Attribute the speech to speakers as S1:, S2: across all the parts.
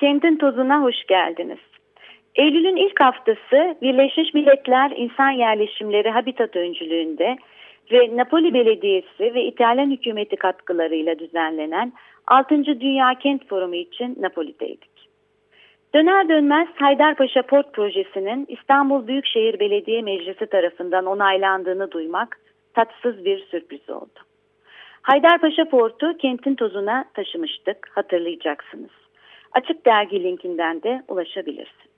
S1: Kentin tozuna hoş geldiniz. Eylül'ün ilk haftası Birleşmiş Milletler İnsan Yerleşimleri Habitat Öncülüğünde ve Napoli Belediyesi ve İtalyan hükümeti katkılarıyla düzenlenen 6. Dünya Kent Forumu için Napoli'deydik. Döner dönmez Haydarpaşa Port Projesi'nin İstanbul Büyükşehir Belediye Meclisi tarafından onaylandığını duymak tatsız bir sürpriz oldu. Haydarpaşa Port'u kentin tozuna taşımıştık hatırlayacaksınız. Açık Dergi linkinden de ulaşabilirsiniz.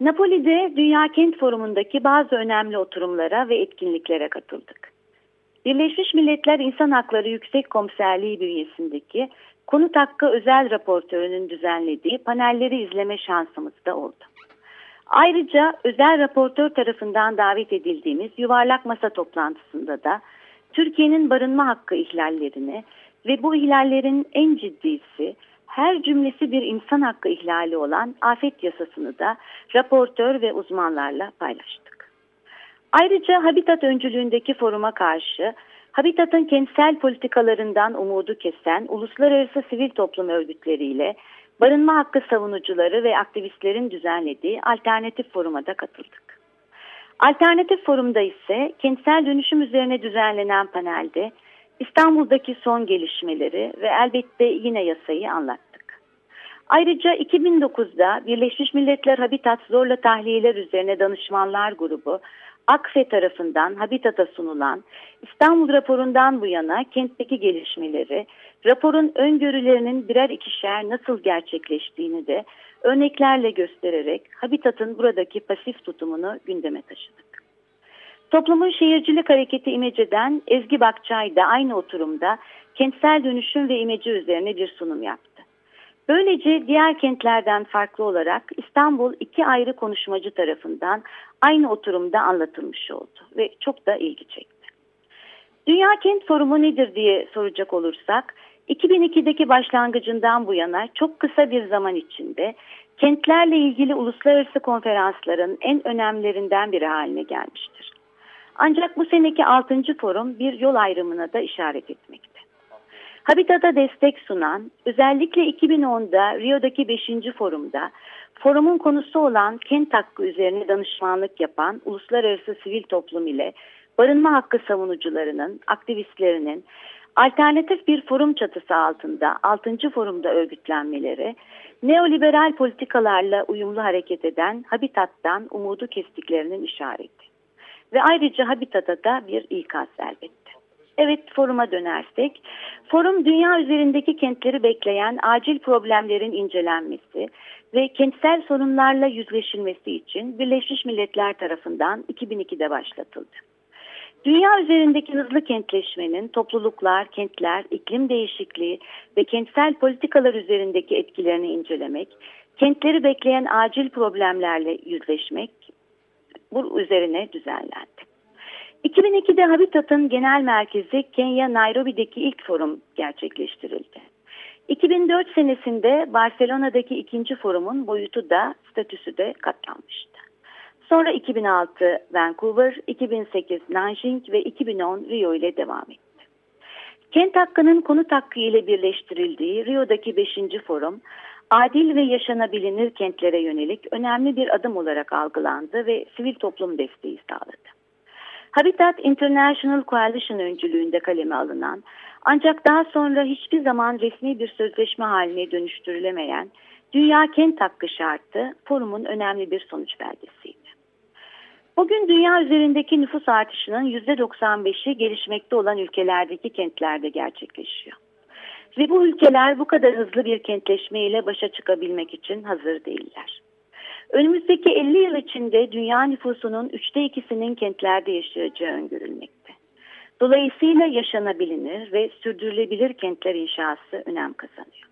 S1: Napoli'de Dünya Kent Forumu'ndaki bazı önemli oturumlara ve etkinliklere katıldık. Birleşmiş Milletler İnsan Hakları Yüksek Komiserliği bünyesindeki konut hakkı özel raportörünün düzenlediği panelleri izleme şansımız da oldu. Ayrıca özel raportör tarafından davet edildiğimiz yuvarlak masa toplantısında da Türkiye'nin barınma hakkı ihlallerini ve bu ihlallerin en ciddisi her cümlesi bir insan hakkı ihlali olan afet yasasını da raportör ve uzmanlarla paylaştık. Ayrıca Habitat öncülüğündeki foruma karşı Habitat'ın kentsel politikalarından umudu kesen uluslararası sivil toplum örgütleriyle barınma hakkı savunucuları ve aktivistlerin düzenlediği alternatif foruma da katıldık. Alternatif forumda ise kentsel dönüşüm üzerine düzenlenen panelde İstanbul'daki son gelişmeleri ve elbette yine yasayı anlattık. Ayrıca 2009'da Birleşmiş Milletler Habitat Zorla Tahliyeler Üzerine Danışmanlar Grubu AKFE tarafından Habitat'a sunulan İstanbul raporundan bu yana kentteki gelişmeleri, raporun öngörülerinin birer ikişer nasıl gerçekleştiğini de örneklerle göstererek Habitat'ın buradaki pasif tutumunu gündeme taşıdık. Toplumun Şehircilik Hareketi İmece'den Ezgi Bakçay da aynı oturumda kentsel dönüşüm ve imece üzerine bir sunum yaptı. Böylece diğer kentlerden farklı olarak İstanbul iki ayrı konuşmacı tarafından aynı oturumda anlatılmış oldu ve çok da ilgi çekti. Dünya Kent Forumu nedir diye soracak olursak 2002'deki başlangıcından bu yana çok kısa bir zaman içinde kentlerle ilgili uluslararası konferansların en önemlilerinden biri haline gelmiştir. Ancak bu seneki 6. forum bir yol ayrımına da işaret etmekte. Habitat'a destek sunan, özellikle 2010'da Rio'daki 5. forumda forumun konusu olan kent hakkı üzerine danışmanlık yapan uluslararası sivil toplum ile barınma hakkı savunucularının, aktivistlerinin alternatif bir forum çatısı altında 6. forumda örgütlenmeleri, neoliberal politikalarla uyumlu hareket eden Habitat'tan umudu kestiklerinin işareti. Ve ayrıca Habitat'a da bir ikaz elbette. Evet foruma dönersek, forum dünya üzerindeki kentleri bekleyen acil problemlerin incelenmesi ve kentsel sorunlarla yüzleşilmesi için Birleşmiş Milletler tarafından 2002'de başlatıldı. Dünya üzerindeki hızlı kentleşmenin topluluklar, kentler, iklim değişikliği ve kentsel politikalar üzerindeki etkilerini incelemek, kentleri bekleyen acil problemlerle yüzleşmek bu üzerine düzenlendi. 2002'de Habitat'ın genel merkezi Kenya Nairobi'deki ilk forum gerçekleştirildi. 2004 senesinde Barcelona'daki ikinci forumun boyutu da statüsü de katlanmıştı. Sonra 2006 Vancouver, 2008 Nanjing ve 2010 Rio ile devam etti. Kent hakkının konut hakkı ile birleştirildiği Rio'daki 5. forum, adil ve yaşanabilir kentlere yönelik önemli bir adım olarak algılandı ve sivil toplum desteği sağladı. Habitat International Coalition öncülüğünde kaleme alınan ancak daha sonra hiçbir zaman resmi bir sözleşme haline dönüştürülemeyen Dünya Kent Hakkı şartı forumun önemli bir sonuç belgesiydi. Bugün dünya üzerindeki nüfus artışının %95'i gelişmekte olan ülkelerdeki kentlerde gerçekleşiyor. Ve bu ülkeler bu kadar hızlı bir kentleşme ile başa çıkabilmek için hazır değiller. Önümüzdeki 50 yıl içinde dünya nüfusunun üçte ikisinin kentlerde yaşayacağı öngörülmekte. Dolayısıyla yaşanabilir ve sürdürülebilir kentler inşası önem kazanıyor.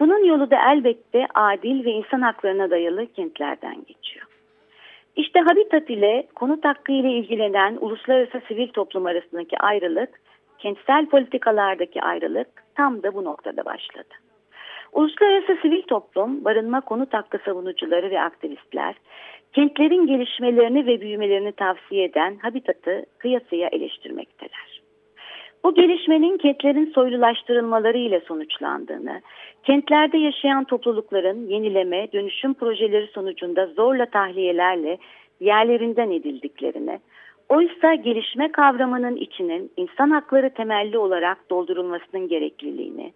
S1: Bunun yolu da elbette adil ve insan haklarına dayalı kentlerden geçiyor. İşte habitat ile konut hakkı ile ilgilenen uluslararası sivil toplum arasındaki ayrılık, kentsel politikalardaki ayrılık tam da bu noktada başladı. Uluslararası sivil toplum, barınma konut hakkı savunucuları ve aktivistler, kentlerin gelişmelerini ve büyümelerini tavsiye eden habitatı kıyasıya eleştirmekteler. Bu gelişmenin kentlerin soylulaştırılmaları ile sonuçlandığını, kentlerde yaşayan toplulukların yenileme, dönüşüm projeleri sonucunda zorla tahliyelerle yerlerinden edildiklerini, oysa gelişme kavramının içinin insan hakları temelli olarak doldurulmasının gerekliliğini,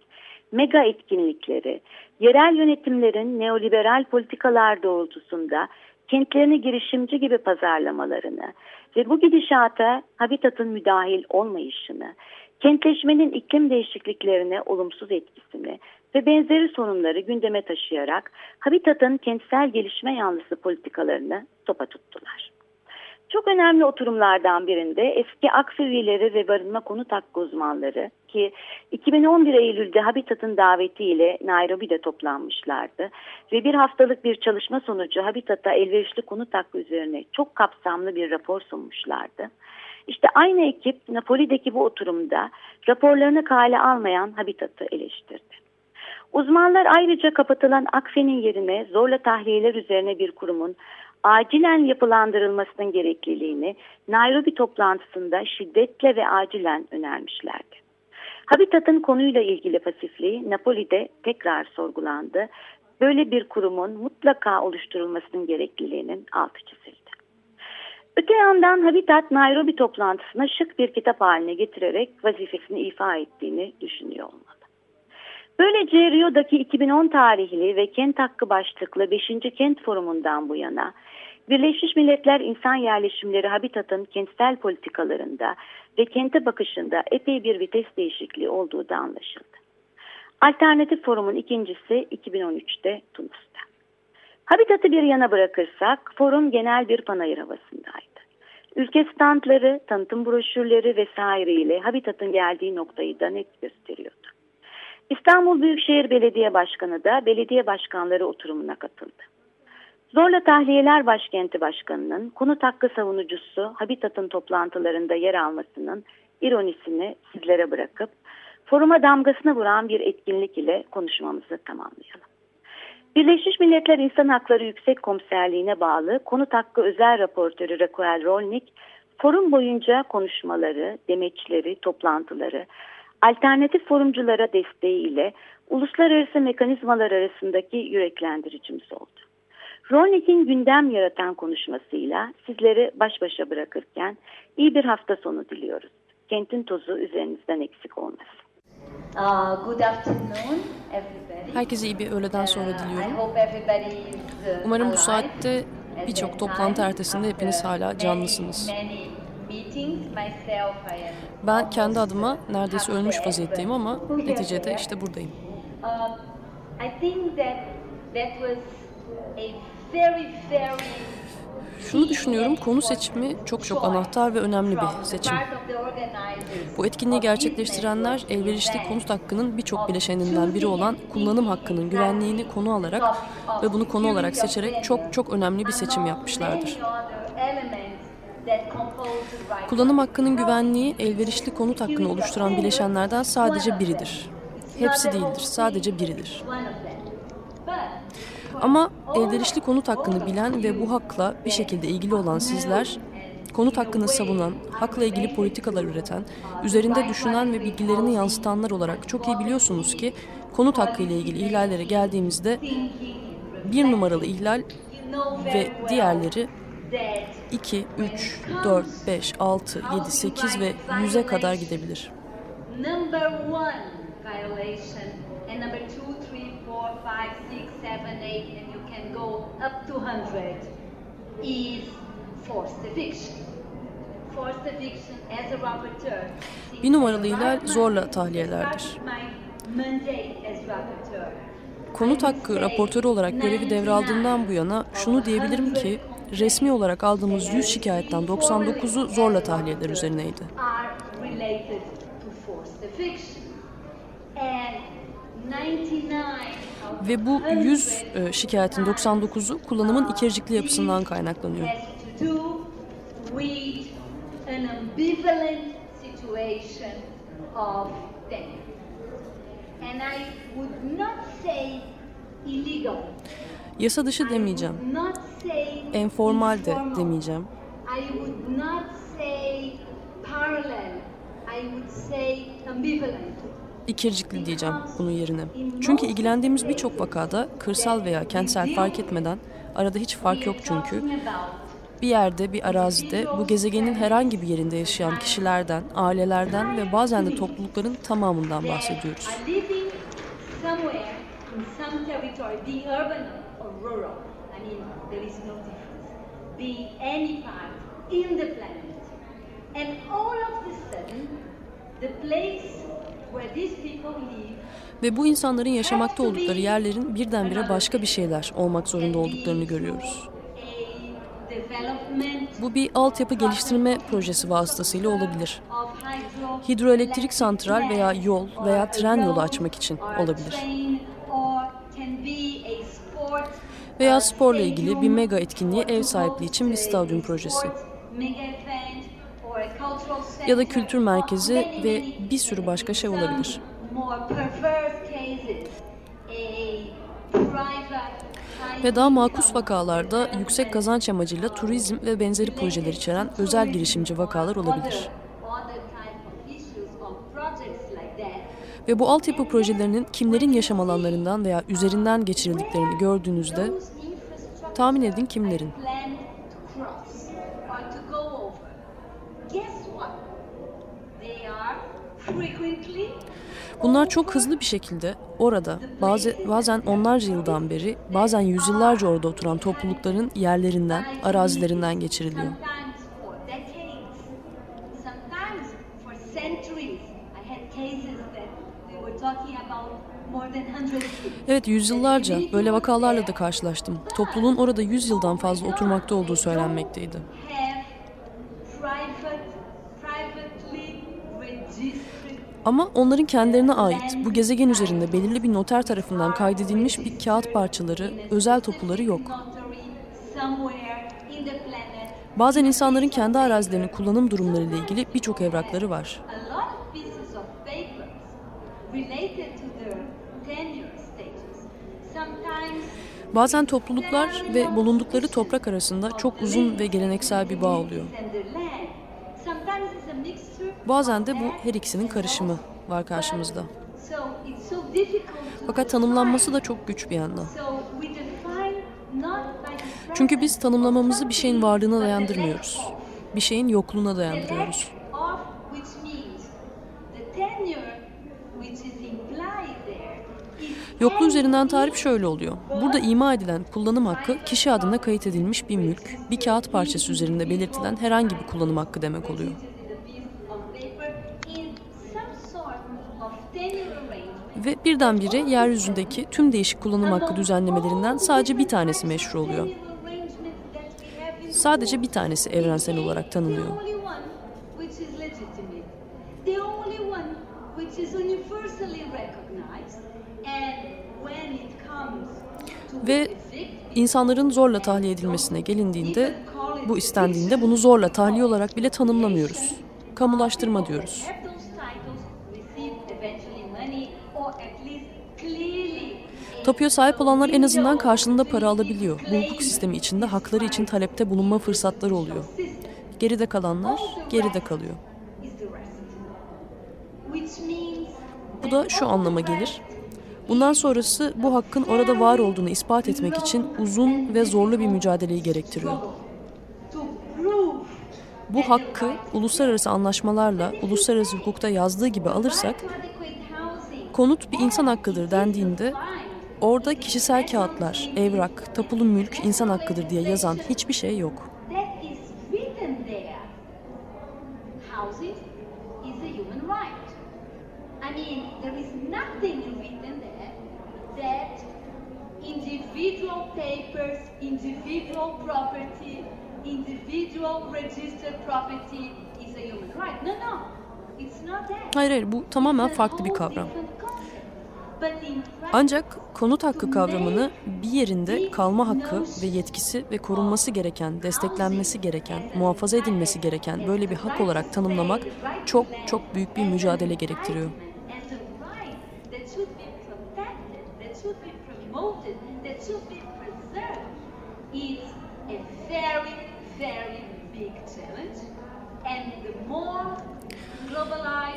S1: mega etkinlikleri, yerel yönetimlerin neoliberal politikalar doğrultusunda kentlerini girişimci gibi pazarlamalarını ve bu gidişata habitatın müdahil olmayışını, kentleşmenin iklim değişikliklerine olumsuz etkisini ve benzeri sorunları gündeme taşıyarak habitatın kentsel gelişme yanlısı politikalarını topa tuttular. Çok önemli oturumlardan birinde eski AKSI üyeleri ve barınma konut hakkı uzmanları ki 2011 Eylül'de Habitat'ın davetiyle Nairobi'de toplanmışlardı ve bir haftalık bir çalışma sonucu Habitat'a elverişli konut hakkı üzerine çok kapsamlı bir rapor sunmuşlardı. İşte aynı ekip Napoli'deki bu oturumda raporlarını kale almayan Habitat'ı eleştirdi. Uzmanlar ayrıca kapatılan Akfe'nin yerine zorla tahliyeler üzerine bir kurumun acilen yapılandırılmasının gerekliliğini Nairobi toplantısında şiddetle ve acilen önermişlerdi. Habitat'ın konuyla ilgili pasifliği Napoli'de tekrar sorgulandı. Böyle bir kurumun mutlaka oluşturulmasının gerekliliğinin altı çizildi. Öte yandan Habitat Nairobi toplantısına şık bir kitap haline getirerek vazifesini ifa ettiğini düşünüyor olmalı. Böylece Rio'daki 2010 tarihli ve kent hakkı başlıklı 5. Kent Forumu'ndan bu yana Birleşmiş Milletler İnsan Yerleşimleri Habitat'ın kentsel politikalarında ve kente bakışında epey bir vites değişikliği olduğu da anlaşıldı. Alternatif forumun ikincisi 2013'te Tunus'ta. Habitatı bir yana bırakırsak forum genel bir panayır havasındaydı. Ülke standları, tanıtım broşürleri vesaireyle Habitat'ın geldiği noktayı da net gösteriyordu. İstanbul Büyükşehir Belediye Başkanı da belediye başkanları oturumuna katıldı. Zorla Tahliyeler Başkenti Başkanı'nın konut hakkı savunucusu Habitat'ın toplantılarında yer almasının ironisini sizlere bırakıp foruma damgasını vuran bir etkinlik ile konuşmamızı tamamlayalım. Birleşmiş Milletler İnsan Hakları Yüksek Komiserliğine bağlı konut hakkı özel raportörü Raquel Rolnik, forum boyunca konuşmaları, demeçleri, toplantıları, alternatif forumculara desteğiyle uluslararası mekanizmalar arasındaki yüreklendiricimiz oldu. Rolnik'in gündem yaratan konuşmasıyla sizleri baş başa bırakırken iyi bir hafta sonu diliyoruz. Kentin tozu üzerinizden eksik olmasın.
S2: Uh,
S3: Herkese iyi bir öğleden sonra
S2: uh,
S3: diliyorum. Umarım bu saatte birçok toplantı ertesinde hepiniz hala canlısınız. Ben kendi adıma neredeyse ölmüş vaziyetteyim ama neticede işte buradayım. Şunu düşünüyorum, konu seçimi çok çok anahtar ve önemli bir seçim. Bu etkinliği gerçekleştirenler elverişli konut hakkının birçok bileşeninden biri olan kullanım hakkının güvenliğini konu alarak ve bunu konu olarak seçerek çok çok önemli bir seçim yapmışlardır. Kullanım hakkının güvenliği elverişli konut hakkını oluşturan bileşenlerden sadece biridir. Hepsi değildir, sadece biridir. Ama elverişli konut hakkını bilen ve bu hakla bir şekilde ilgili olan sizler, konut hakkını savunan, hakla ilgili politikalar üreten, üzerinde düşünen ve bilgilerini yansıtanlar olarak çok iyi biliyorsunuz ki konut hakkı ile ilgili ihlallere geldiğimizde bir numaralı ihlal ve diğerleri 2, 3, 4, 5, 6, 7, 8 ve 100'e kadar gidebilir. Number one violation and number two, three, four, five, six, seven, eight and you can go up to 100 is forced eviction. Forced eviction as a rapporteur. Bir numaralı ihlal zorla tahliyelerdir. Konut hakkı raportörü olarak görevi devraldığımdan bu yana şunu diyebilirim ki resmi olarak aldığımız 100 şikayetten 99'u zorla tahliyeler üzerineydi.
S2: Related to forced eviction. And 99 out
S3: Ve bu
S2: of
S3: 100
S2: 100
S3: e, şikayetin 99'u kullanımın ikircikli yapısından kaynaklanıyor. Yasa dışı demeyeceğim. Enformal de demeyeceğim.
S2: I would say ambivalent.
S3: İkircikli diyeceğim bunun yerine. Çünkü ilgilendiğimiz birçok vakada kırsal veya kentsel fark etmeden arada hiç fark yok çünkü bir yerde bir arazide bu gezegenin herhangi bir yerinde yaşayan kişilerden, ailelerden ve bazen de toplulukların tamamından bahsediyoruz.
S2: The. And all of a sudden, the place
S3: Ve bu insanların yaşamakta oldukları yerlerin birdenbire başka bir şeyler olmak zorunda olduklarını görüyoruz. Bu bir altyapı geliştirme projesi vasıtasıyla olabilir. Hidroelektrik santral veya yol veya tren yolu açmak için olabilir. Veya sporla ilgili bir mega etkinliğe ev sahipliği için bir stadyum projesi. Ya da kültür merkezi ve bir sürü başka şey olabilir. Ve daha makus vakalarda yüksek kazanç amacıyla turizm ve benzeri projeler içeren özel girişimci vakalar olabilir. Ve bu altyapı projelerinin kimlerin yaşam alanlarından veya üzerinden geçirildiklerini gördüğünüzde tahmin edin kimlerin. Bunlar çok hızlı bir şekilde orada bazı, bazen onlarca yıldan beri bazen yüzyıllarca orada oturan toplulukların yerlerinden, arazilerinden geçiriliyor. Evet yüzyıllarca böyle vakalarla da karşılaştım. Topluluğun orada 100 yıldan fazla oturmakta olduğu söylenmekteydi. Ama onların kendilerine ait bu gezegen üzerinde belirli bir noter tarafından kaydedilmiş bir kağıt parçaları, özel topuları yok. Bazen insanların kendi arazilerinin kullanım durumları ile ilgili birçok evrakları var. Bazen topluluklar ve bulundukları toprak arasında çok uzun ve geleneksel bir bağ oluyor. Bazen de bu her ikisinin karışımı var karşımızda. Fakat tanımlanması da çok güç bir yandan. Çünkü biz tanımlamamızı bir şeyin varlığına dayandırmıyoruz. Bir şeyin yokluğuna dayandırıyoruz. Yokluğu üzerinden tarif şöyle oluyor. Burada ima edilen kullanım hakkı kişi adına kayıt edilmiş bir mülk, bir kağıt parçası üzerinde belirtilen herhangi bir kullanım hakkı demek oluyor. Ve birdenbire yeryüzündeki tüm değişik kullanım hakkı düzenlemelerinden sadece bir tanesi meşru oluyor. Sadece bir tanesi evrensel olarak tanınıyor. Ve insanların zorla tahliye edilmesine gelindiğinde, bu istendiğinde bunu zorla tahliye olarak bile tanımlamıyoruz. Kamulaştırma diyoruz. Tapuya sahip olanlar en azından karşılığında para alabiliyor. Bu hukuk sistemi içinde hakları için talepte bulunma fırsatları oluyor. Geride kalanlar geride kalıyor. Bu da şu anlama gelir. Bundan sonrası bu hakkın orada var olduğunu ispat etmek için uzun ve zorlu bir mücadeleyi gerektiriyor. Bu hakkı uluslararası anlaşmalarla uluslararası hukukta yazdığı gibi alırsak konut bir insan hakkıdır dendiğinde orada kişisel kağıtlar, evrak, tapulu mülk insan hakkıdır diye yazan hiçbir şey yok. individual papers, individual property, individual registered property is a human right. No, no.
S2: It's not that.
S3: Hayır hayır bu tamamen farklı bir kavram. Ancak konut hakkı kavramını bir yerinde kalma hakkı ve yetkisi ve korunması gereken, desteklenmesi gereken, muhafaza edilmesi gereken böyle bir hak olarak tanımlamak çok çok büyük bir mücadele gerektiriyor.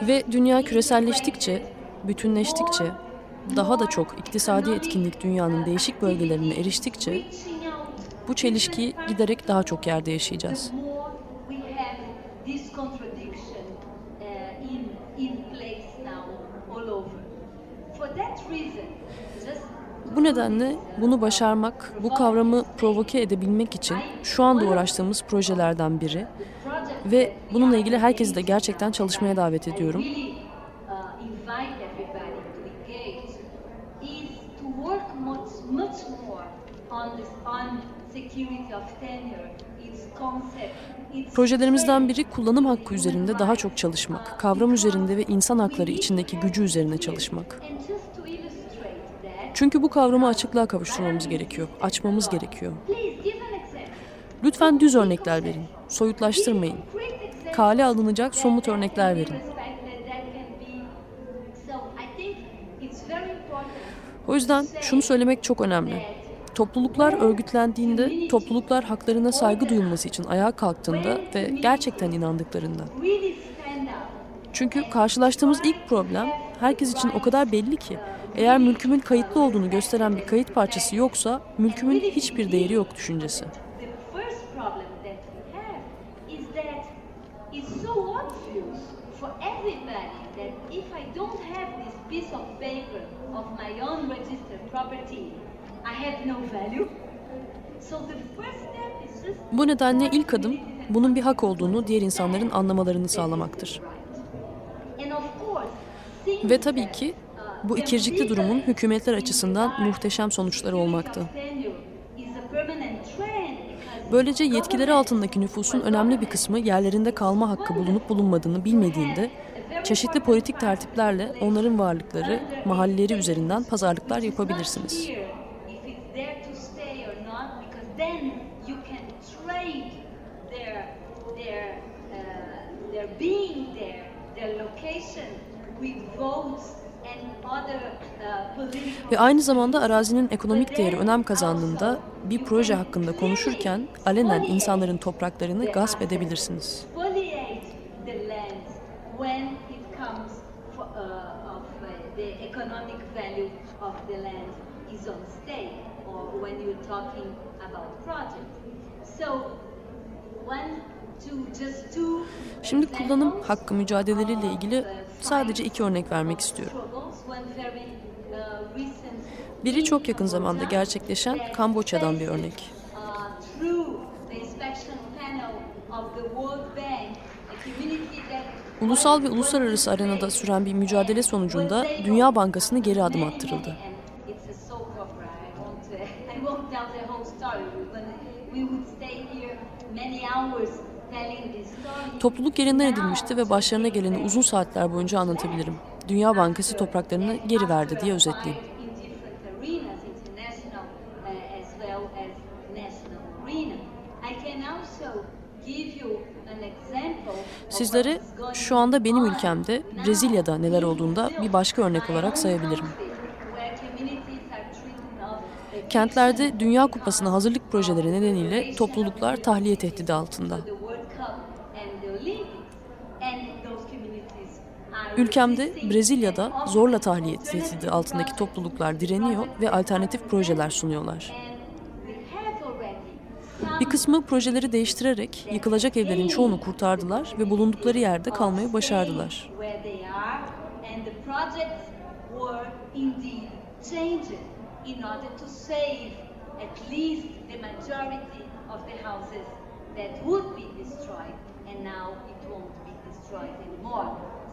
S3: Ve dünya küreselleştikçe, bütünleştikçe, daha da çok iktisadi etkinlik dünyanın değişik bölgelerine eriştikçe bu çelişkiyi giderek daha çok yerde yaşayacağız.
S2: uh,
S3: Bu nedenle bunu başarmak, bu kavramı provoke edebilmek için şu anda uğraştığımız projelerden biri ve bununla ilgili herkesi de gerçekten çalışmaya davet ediyorum.
S2: really uh, invite everybody to engage is to work much more on this on security of tenure, its concept, its
S3: Projelerimizden biri kullanım hakkı üzerinde daha çok çalışmak, kavram üzerinde ve insan hakları içindeki gücü üzerine çalışmak. Çünkü bu kavramı açıklığa kavuşturmamız gerekiyor, açmamız gerekiyor. Lütfen düz örnekler verin, soyutlaştırmayın. Kale alınacak somut örnekler verin.
S2: respected, that can be- So I think it's very important
S3: O yüzden şunu söylemek çok önemli. Topluluklar örgütlendiğinde, topluluklar haklarına saygı duyulması için ayağa kalktığında ve gerçekten inandıklarında. Çünkü karşılaştığımız ilk problem herkes için o kadar belli ki eğer mülkümün kayıtlı olduğunu gösteren bir kayıt parçası yoksa mülkümün hiçbir değeri yok düşüncesi.
S2: The first problem that we have is that it's so obvious for everybody that if I don't have this piece of paper of my own registered property, I have no value. So the first step is just
S3: Bu nedenle ilk adım bunun bir hak olduğunu diğer insanların anlamalarını sağlamaktır. Ve tabii ki bu ikircikli durumun hükümetler açısından muhteşem sonuçları
S2: because
S3: Böylece yetkileri altındaki nüfusun önemli bir kısmı yerlerinde kalma hakkı bulunup bulunmadığını bilmediğinde çeşitli politik tertiplerle onların varlıkları, mahalleleri üzerinden pazarlıklar yapabilirsiniz. Ve aynı zamanda arazinin ekonomik değeri önem kazandığında bir proje hakkında konuşurken alenen insanların topraklarını gasp edebilirsiniz.
S2: When it comes for, uh, of uh, the economic value of the land is on stake or when you're talking about project. So one,
S3: Şimdi kullanım hakkı mücadeleleriyle ilgili sadece iki örnek vermek istiyorum.
S2: uh,
S3: Biri çok yakın zamanda gerçekleşen Kamboçya'dan bir örnek.
S2: uh, through the inspection panel of the World Bank, a community that
S3: Ulusal ve uluslararası arenada süren bir mücadele sonucunda Dünya Bankası'nı geri adım attırıldı. Topluluk yerinden edilmişti ve başlarına geleni uzun saatler boyunca anlatabilirim. Dünya Bankası topraklarını geri verdi diye özetleyeyim. Sizlere şu anda benim ülkemde Brezilya'da neler olduğunda bir başka örnek olarak sayabilirim. Kentlerde Dünya Kupası'na hazırlık projeleri nedeniyle topluluklar tahliye tehdidi altında. Ülkemde Brezilya'da zorla tahliye tehdidi altındaki topluluklar direniyor ve alternatif projeler sunuyorlar. Bir kısmı projeleri değiştirerek yıkılacak evlerin çoğunu kurtardılar ve bulundukları yerde kalmayı başardılar.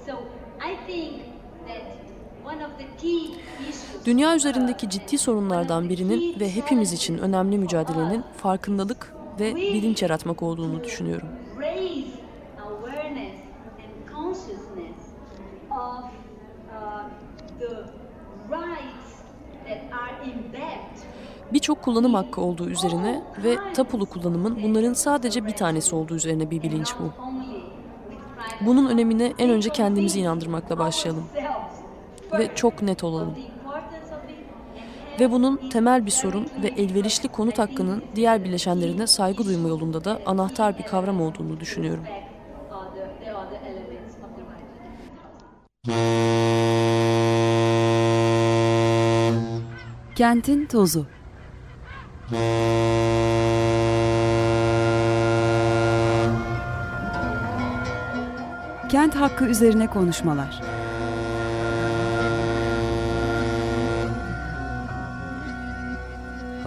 S2: So I think that
S3: Dünya üzerindeki ciddi sorunlardan birinin ve hepimiz için önemli mücadelenin farkındalık ve bilinç yaratmak olduğunu düşünüyorum. Birçok kullanım hakkı olduğu üzerine ve tapulu kullanımın bunların sadece bir tanesi olduğu üzerine bir bilinç bu. Bunun önemine en önce kendimizi inandırmakla başlayalım. Ve çok net olalım. Ve bunun temel bir sorun ve elverişli konut hakkının diğer bileşenlerine saygı duyma yolunda da anahtar bir kavram olduğunu düşünüyorum.
S4: Kentin tozu. Kent hakkı üzerine konuşmalar.